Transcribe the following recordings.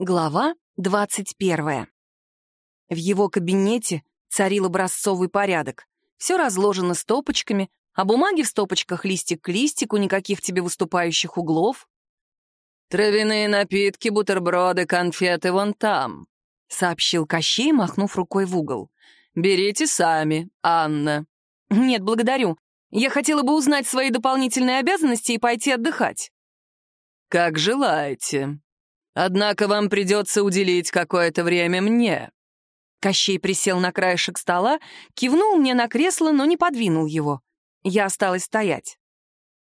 Глава 21. В его кабинете царил образцовый порядок. Все разложено стопочками, а бумаги в стопочках листик к листику, никаких тебе выступающих углов. «Травяные напитки, бутерброды, конфеты вон там», — сообщил Кощей, махнув рукой в угол. «Берите сами, Анна». «Нет, благодарю. Я хотела бы узнать свои дополнительные обязанности и пойти отдыхать». «Как желаете», Однако вам придется уделить какое-то время мне». Кощей присел на краешек стола, кивнул мне на кресло, но не подвинул его. Я осталась стоять.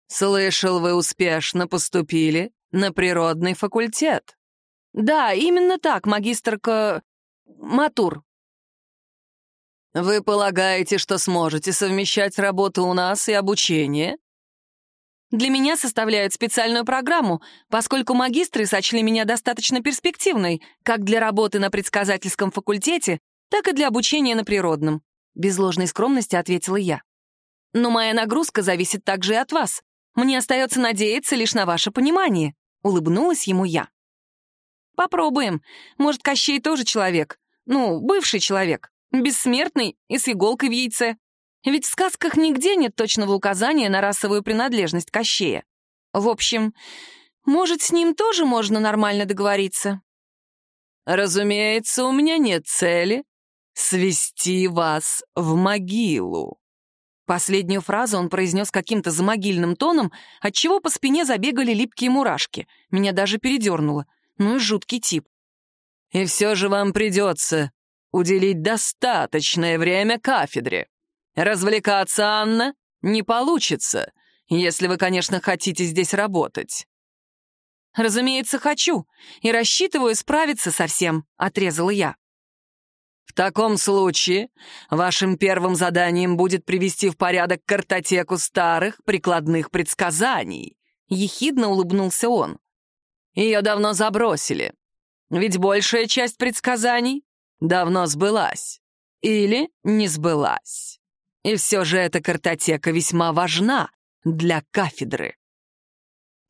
«Слышал, вы успешно поступили на природный факультет». «Да, именно так, магистрка... Матур». «Вы полагаете, что сможете совмещать работу у нас и обучение?» Для меня составляют специальную программу, поскольку магистры сочли меня достаточно перспективной как для работы на предсказательском факультете, так и для обучения на природном. Без ложной скромности ответила я. Но моя нагрузка зависит также и от вас. Мне остается надеяться лишь на ваше понимание. Улыбнулась ему я. Попробуем. Может, Кощей тоже человек. Ну, бывший человек. Бессмертный и с иголкой в яйце. Ведь в сказках нигде нет точного указания на расовую принадлежность Кощея. В общем, может, с ним тоже можно нормально договориться? «Разумеется, у меня нет цели свести вас в могилу». Последнюю фразу он произнес каким-то замогильным тоном, отчего по спине забегали липкие мурашки. Меня даже передернуло. Ну и жуткий тип. «И все же вам придется уделить достаточное время кафедре. Развлекаться, Анна, не получится, если вы, конечно, хотите здесь работать». «Разумеется, хочу, и рассчитываю справиться со всем», — отрезала я. «В таком случае вашим первым заданием будет привести в порядок картотеку старых прикладных предсказаний», — ехидно улыбнулся он. «Ее давно забросили, ведь большая часть предсказаний давно сбылась или не сбылась». И все же эта картотека весьма важна для кафедры.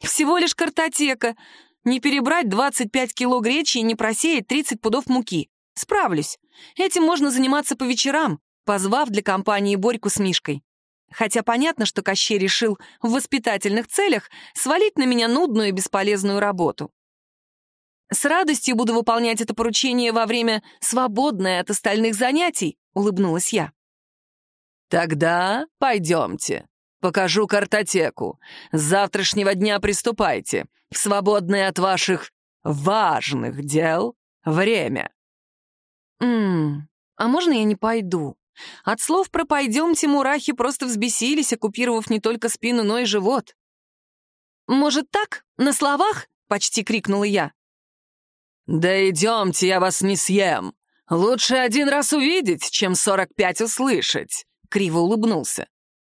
Всего лишь картотека. Не перебрать 25 кило гречи и не просеять 30 пудов муки. Справлюсь. Этим можно заниматься по вечерам, позвав для компании Борьку с Мишкой. Хотя понятно, что Кощей решил в воспитательных целях свалить на меня нудную и бесполезную работу. С радостью буду выполнять это поручение во время свободное от остальных занятий, улыбнулась я. «Тогда пойдемте. Покажу картотеку. С завтрашнего дня приступайте. В свободное от ваших важных дел время». «Ммм, а можно я не пойду?» От слов про «пойдемте» мурахи просто взбесились, оккупировав не только спину, но и живот. «Может, так? На словах?» — почти крикнула я. «Да идемте, я вас не съем. Лучше один раз увидеть, чем сорок пять услышать», криво улыбнулся.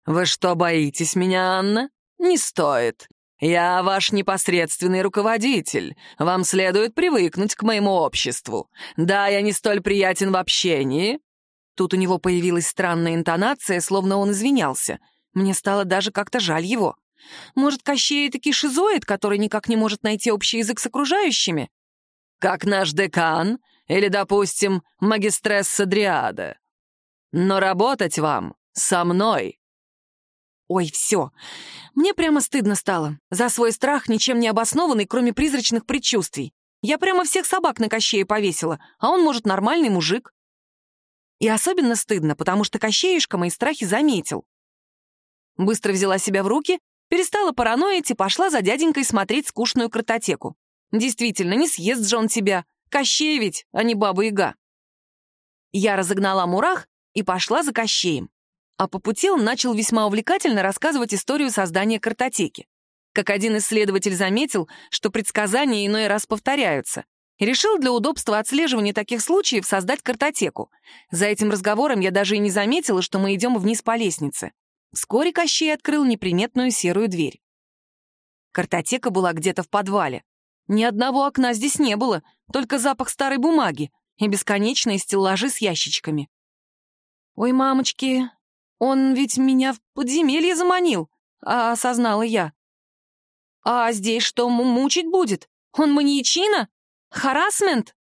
«Вы что, боитесь меня, Анна? Не стоит. Я ваш непосредственный руководитель. Вам следует привыкнуть к моему обществу. Да, я не столь приятен в общении». Тут у него появилась странная интонация, словно он извинялся. Мне стало даже как-то жаль его. Может, Кощей таки шизоид, который никак не может найти общий язык с окружающими? Как наш декан или, допустим, магистресса Дриада. Но работать вам со мной. Ой, все. Мне прямо стыдно стало. За свой страх, ничем не обоснованный, кроме призрачных предчувствий. Я прямо всех собак на Кощея повесила, а он, может, нормальный мужик. И особенно стыдно, потому что Кощеюшка мои страхи заметил. Быстро взяла себя в руки, перестала параноить и пошла за дяденькой смотреть скучную картотеку. Действительно, не съест же он тебя. Кощей ведь, а не баба-яга. Я разогнала мурах и пошла за Кощеем. А по пути он начал весьма увлекательно рассказывать историю создания картотеки. Как один исследователь заметил, что предсказания иной раз повторяются, и решил для удобства отслеживания таких случаев создать картотеку. За этим разговором я даже и не заметила, что мы идем вниз по лестнице. Вскоре Кощей открыл неприметную серую дверь. Картотека была где-то в подвале. Ни одного окна здесь не было, только запах старой бумаги и бесконечные стеллажи с ящичками. «Ой, мамочки, он ведь меня в подземелье заманил», — осознала я. «А здесь что, мучить будет? Он маньячина?» Харасмент?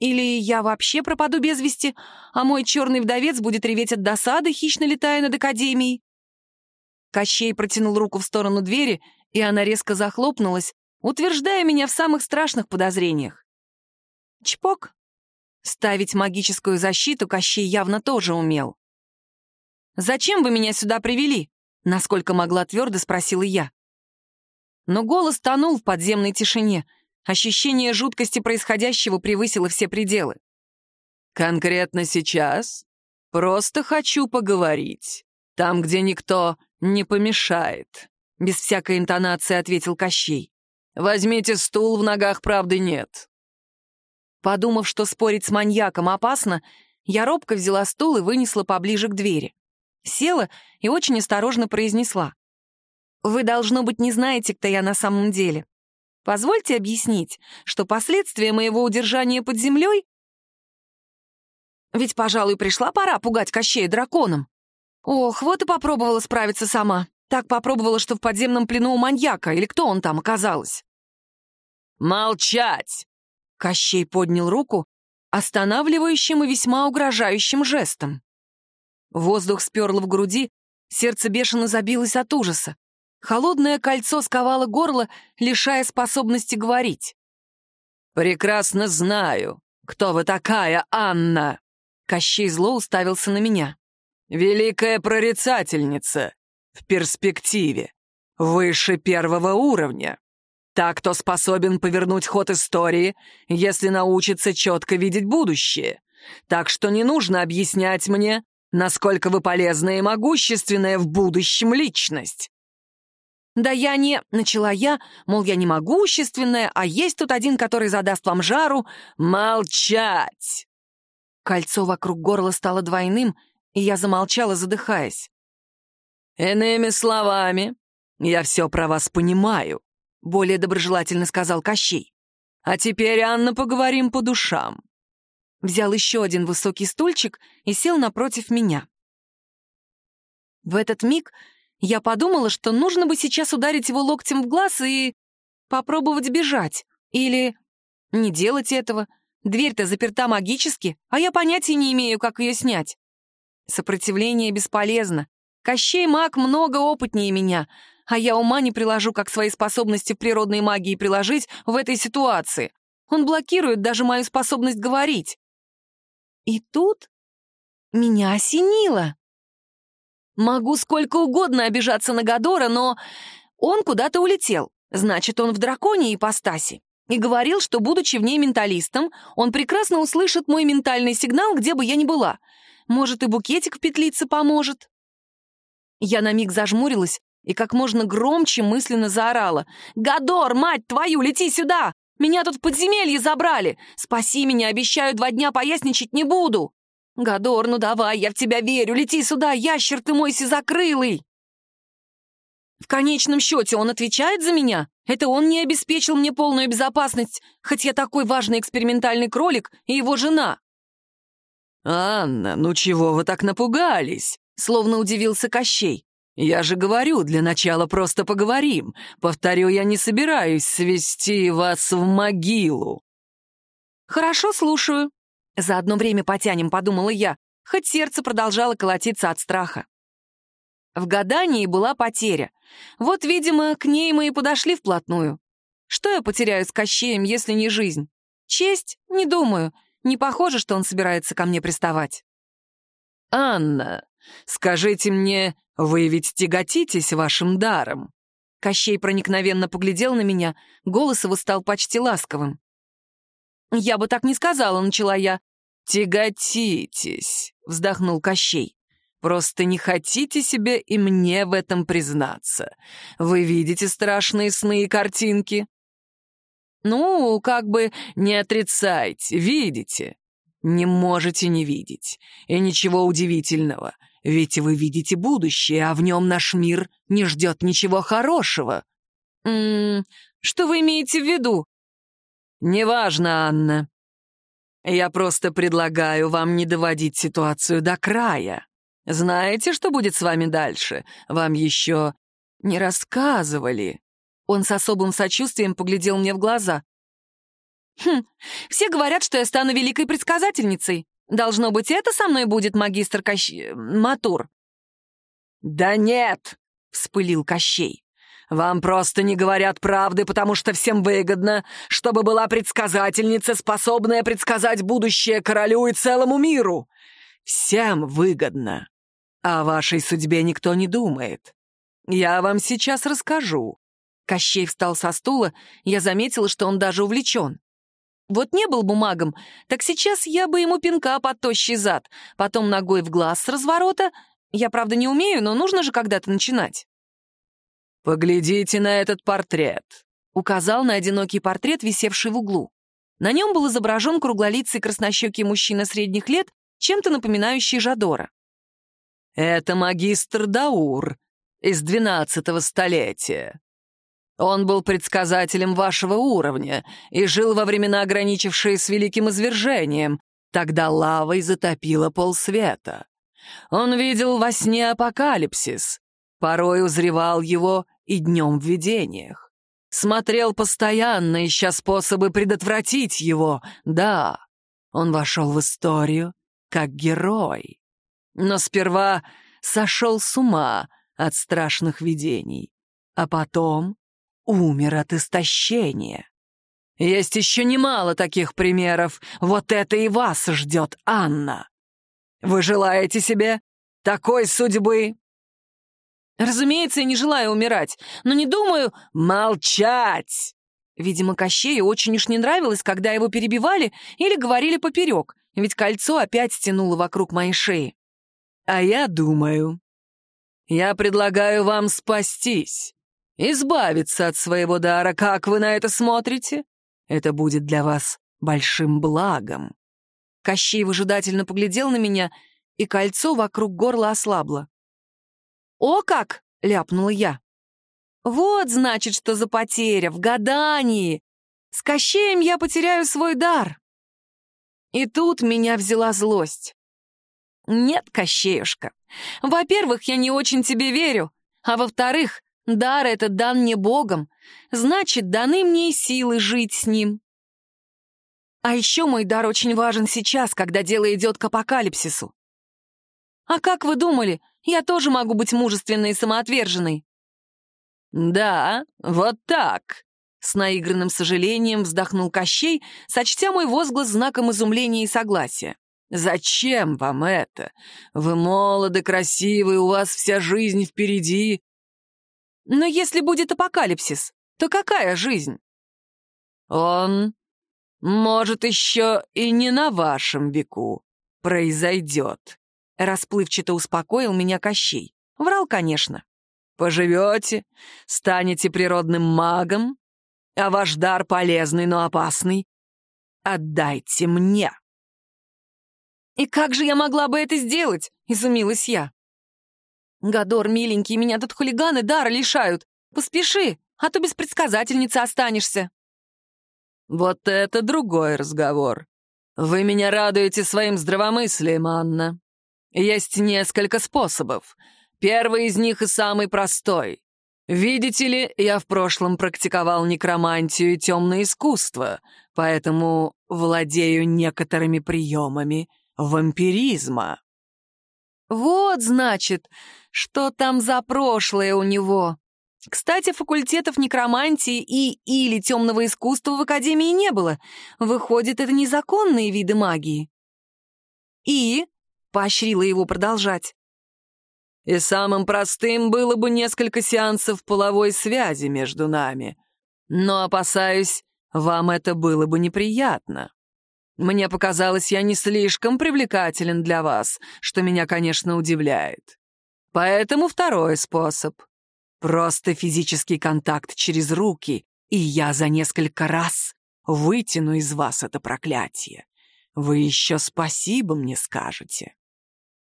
Или я вообще пропаду без вести, а мой черный вдовец будет реветь от досады, хищно летая над Академией? Кощей протянул руку в сторону двери, и она резко захлопнулась, утверждая меня в самых страшных подозрениях. Чпок. Ставить магическую защиту Кощей явно тоже умел. «Зачем вы меня сюда привели?» Насколько могла твердо спросила я. Но голос тонул в подземной тишине. Ощущение жуткости происходящего превысило все пределы. «Конкретно сейчас просто хочу поговорить. Там, где никто не помешает», — без всякой интонации ответил Кощей. «Возьмите стул, в ногах правды нет». Подумав, что спорить с маньяком опасно, я робко взяла стул и вынесла поближе к двери. Села и очень осторожно произнесла. «Вы, должно быть, не знаете, кто я на самом деле. Позвольте объяснить, что последствия моего удержания под землей... Ведь, пожалуй, пришла пора пугать Кощея драконом. Ох, вот и попробовала справиться сама. Так попробовала, что в подземном плену у маньяка, или кто он там оказалась. «Молчать!» Кощей поднял руку, останавливающим и весьма угрожающим жестом. Воздух сперло в груди, сердце бешено забилось от ужаса. Холодное кольцо сковало горло, лишая способности говорить. «Прекрасно знаю, кто вы такая, Анна!» Кощей зло уставился на меня. «Великая прорицательница! В перспективе! Выше первого уровня! Так, кто способен повернуть ход истории, если научится четко видеть будущее. Так что не нужно объяснять мне, насколько вы полезная и могущественная в будущем личность. «Да я не...» — начала я, мол, я не могущественная, а есть тут один, который задаст вам жару. «Молчать!» Кольцо вокруг горла стало двойным, и я замолчала, задыхаясь. «Иными словами, я все про вас понимаю более доброжелательно сказал Кощей. «А теперь, Анна, поговорим по душам». Взял еще один высокий стульчик и сел напротив меня. В этот миг я подумала, что нужно бы сейчас ударить его локтем в глаз и попробовать бежать. Или не делать этого. Дверь-то заперта магически, а я понятия не имею, как ее снять. Сопротивление бесполезно. Кощей маг много опытнее меня, а я ума не приложу, как свои способности в природной магии приложить в этой ситуации. Он блокирует даже мою способность говорить. И тут меня осенило. Могу сколько угодно обижаться на Гадора, но он куда-то улетел. Значит, он в драконе ипостаси. И говорил, что, будучи в ней менталистом, он прекрасно услышит мой ментальный сигнал, где бы я ни была. Может, и букетик в петлице поможет. Я на миг зажмурилась, и как можно громче мысленно заорала. «Гадор, мать твою, лети сюда! Меня тут в подземелье забрали! Спаси меня, обещаю, два дня поясничать не буду!» «Гадор, ну давай, я в тебя верю, лети сюда, ящер ты мой сизокрылый!» В конечном счете он отвечает за меня? Это он не обеспечил мне полную безопасность, хоть я такой важный экспериментальный кролик и его жена. «Анна, ну чего вы так напугались?» — словно удивился Кощей. «Я же говорю, для начала просто поговорим. Повторю, я не собираюсь свести вас в могилу». «Хорошо, слушаю». За одно время потянем, подумала я, хоть сердце продолжало колотиться от страха. В гадании была потеря. Вот, видимо, к ней мы и подошли вплотную. Что я потеряю с Кощеем, если не жизнь? Честь? Не думаю. Не похоже, что он собирается ко мне приставать. «Анна, скажите мне, «Вы ведь тяготитесь вашим даром». Кощей проникновенно поглядел на меня, голос его стал почти ласковым. «Я бы так не сказала», — начала я. «Тяготитесь», — вздохнул Кощей. «Просто не хотите себе и мне в этом признаться. Вы видите страшные сны и картинки?» «Ну, как бы не отрицайте, видите. Не можете не видеть. И ничего удивительного. Ведь вы видите будущее, а в нем наш мир не ждет ничего хорошего. М что вы имеете в виду? Неважно, Анна. Я просто предлагаю вам не доводить ситуацию до края. Знаете, что будет с вами дальше? Вам еще не рассказывали. Он с особым сочувствием поглядел мне в глаза. Хм, все говорят, что я стану великой предсказательницей. Должно быть, это со мной будет магистр Кощ... Матур. «Да нет!» — вспылил Кощей. «Вам просто не говорят правды, потому что всем выгодно, чтобы была предсказательница, способная предсказать будущее королю и целому миру. Всем выгодно. О вашей судьбе никто не думает. Я вам сейчас расскажу». Кощей встал со стула, я заметила, что он даже увлечен. Вот не был бумагом, так сейчас я бы ему пинка под тощий зад, потом ногой в глаз с разворота. Я, правда, не умею, но нужно же когда-то начинать. «Поглядите на этот портрет», — указал на одинокий портрет, висевший в углу. На нем был изображен круглолицый краснощекий мужчина средних лет, чем-то напоминающий Жадора. «Это магистр Даур из двенадцатого столетия. Он был предсказателем вашего уровня и жил во времена, ограничившие с великим извержением. Тогда лавой затопило полсвета. Он видел во сне апокалипсис, порой узревал его и днем в видениях. Смотрел постоянно, ища способы предотвратить его. Да, он вошел в историю как герой. Но сперва сошел с ума от страшных видений, а потом умер от истощения. Есть еще немало таких примеров. Вот это и вас ждет, Анна. Вы желаете себе такой судьбы?» «Разумеется, я не желаю умирать, но не думаю...» «Молчать!» Видимо, Кощею очень уж не нравилось, когда его перебивали или говорили поперек, ведь кольцо опять стянуло вокруг моей шеи. «А я думаю, я предлагаю вам спастись избавиться от своего дара. Как вы на это смотрите? Это будет для вас большим благом». Кощей выжидательно поглядел на меня, и кольцо вокруг горла ослабло. «О как!» — ляпнула я. «Вот, значит, что за потеря в гадании! С Кощеем я потеряю свой дар!» И тут меня взяла злость. «Нет, Кощеюшка, во-первых, я не очень тебе верю, а во-вторых, Дар этот дан мне Богом, значит, даны мне и силы жить с ним. А еще мой дар очень важен сейчас, когда дело идет к апокалипсису. А как вы думали, я тоже могу быть мужественной и самоотверженной? Да, вот так. С наигранным сожалением вздохнул Кощей, сочтя мой возглас знаком изумления и согласия. «Зачем вам это? Вы молоды, красивы, у вас вся жизнь впереди, но если будет апокалипсис, то какая жизнь? Он, может, еще и не на вашем веку произойдет. Расплывчато успокоил меня Кощей. Врал, конечно. Поживете, станете природным магом, а ваш дар полезный, но опасный. Отдайте мне. «И как же я могла бы это сделать?» — изумилась я. «Гадор, миленький, меня тут хулиганы дара лишают. Поспеши, а то без предсказательницы останешься». «Вот это другой разговор. Вы меня радуете своим здравомыслием, Анна. Есть несколько способов. Первый из них и самый простой. Видите ли, я в прошлом практиковал некромантию и темное искусство, поэтому владею некоторыми приемами вампиризма». «Вот, значит, что там за прошлое у него? Кстати, факультетов некромантии и или темного искусства в Академии не было. Выходит, это незаконные виды магии. И поощрила его продолжать. И самым простым было бы несколько сеансов половой связи между нами. Но, опасаюсь, вам это было бы неприятно. Мне показалось, я не слишком привлекателен для вас, что меня, конечно, удивляет. Поэтому второй способ. Просто физический контакт через руки, и я за несколько раз вытяну из вас это проклятие. Вы еще спасибо мне скажете.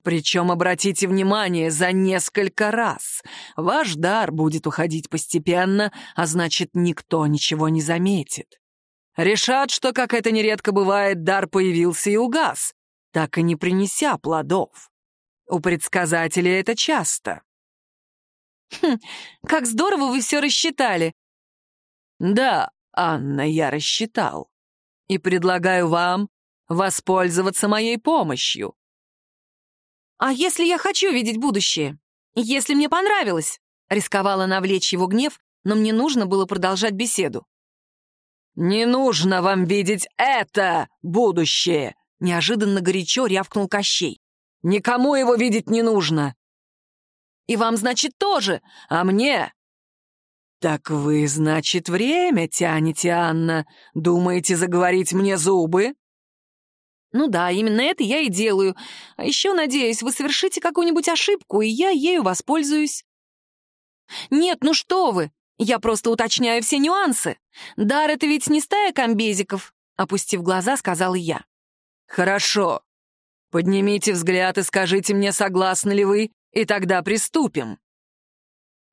Причем, обратите внимание, за несколько раз. Ваш дар будет уходить постепенно, а значит, никто ничего не заметит. Решат, что, как это нередко бывает, дар появился и угас, так и не принеся плодов. У предсказателей это часто. Хм, как здорово вы все рассчитали. Да, Анна, я рассчитал. и предлагаю вам воспользоваться моей помощью. «А если я хочу видеть будущее? Если мне понравилось?» Рисковала навлечь его гнев, но мне нужно было продолжать беседу. «Не нужно вам видеть это будущее!» Неожиданно горячо рявкнул Кощей. «Никому его видеть не нужно!» «И вам, значит, тоже, а мне «Так вы, значит, время тянете, Анна? Думаете заговорить мне зубы?» «Ну да, именно это я и делаю. А еще, надеюсь, вы совершите какую-нибудь ошибку, и я ею воспользуюсь». «Нет, ну что вы! Я просто уточняю все нюансы. Дар — это ведь не стая комбезиков», — опустив глаза, сказала я. «Хорошо. Поднимите взгляд и скажите мне, согласны ли вы, и тогда приступим».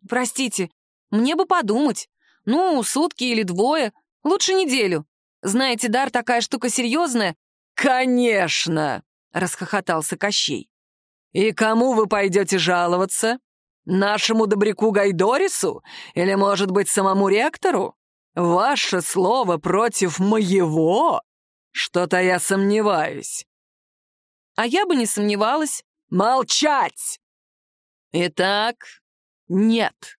«Простите, мне бы подумать. Ну, сутки или двое, лучше неделю. Знаете, дар такая штука серьезная. Конечно, расхохотался Кощей. И кому вы пойдете жаловаться? Нашему добряку Гайдорису? Или, может быть, самому ректору? Ваше слово против моего? Что-то я сомневаюсь. А я бы не сомневалась. Молчать! Итак, нет.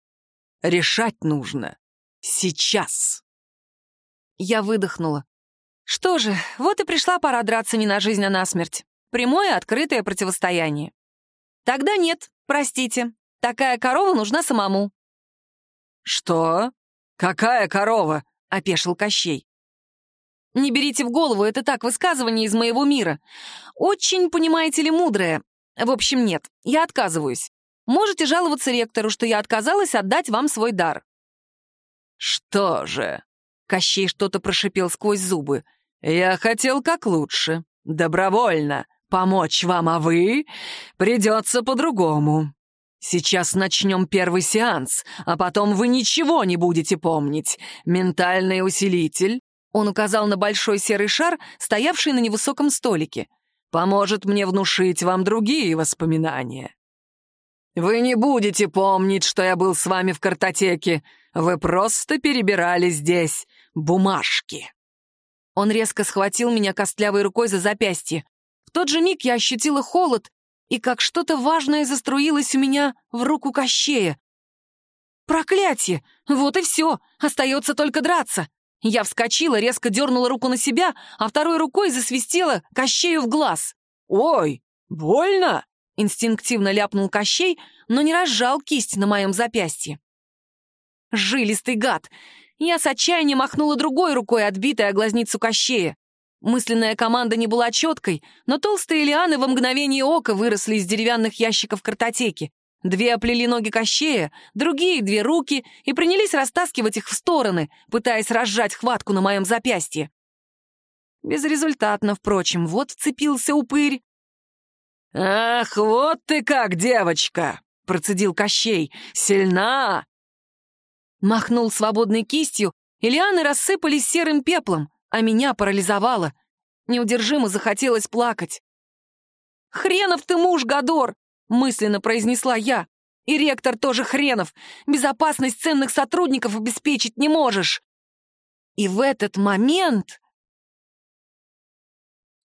Решать нужно. Сейчас. Я выдохнула. Что же, вот и пришла пора драться не на жизнь, а на смерть. Прямое открытое противостояние. Тогда нет, простите. Такая корова нужна самому. Что? Какая корова? — опешил Кощей. «Не берите в голову, это так, высказывание из моего мира. Очень, понимаете ли, мудрое. В общем, нет, я отказываюсь. Можете жаловаться ректору, что я отказалась отдать вам свой дар». «Что же?» — Кощей что-то прошипел сквозь зубы. «Я хотел как лучше. Добровольно. Помочь вам, а вы? Придется по-другому. Сейчас начнем первый сеанс, а потом вы ничего не будете помнить. Ментальный усилитель...» Он указал на большой серый шар, стоявший на невысоком столике. «Поможет мне внушить вам другие воспоминания. Вы не будете помнить, что я был с вами в картотеке. Вы просто перебирали здесь бумажки». Он резко схватил меня костлявой рукой за запястье. В тот же миг я ощутила холод, и как что-то важное заструилось у меня в руку Кощея. «Проклятие! Вот и все! Остается только драться!» Я вскочила, резко дернула руку на себя, а второй рукой засвистела Кощею в глаз. «Ой, больно!» Инстинктивно ляпнул Кощей, но не разжал кисть на моем запястье. Жилистый гад! Я с отчаянием махнула другой рукой, отбитой о глазницу Кощея. Мысленная команда не была четкой, но толстые лианы во мгновение ока выросли из деревянных ящиков картотеки. Две оплели ноги Кощея, другие — две руки, и принялись растаскивать их в стороны, пытаясь разжать хватку на моем запястье. Безрезультатно, впрочем, вот вцепился упырь. «Ах, вот ты как, девочка!» — процедил Кощей. «Сильна!» Махнул свободной кистью, и лианы рассыпались серым пеплом, а меня парализовало. Неудержимо захотелось плакать. «Хренов ты муж, Гадор!» — мысленно произнесла я. «И ректор тоже хренов! Безопасность ценных сотрудников обеспечить не можешь!» И в этот момент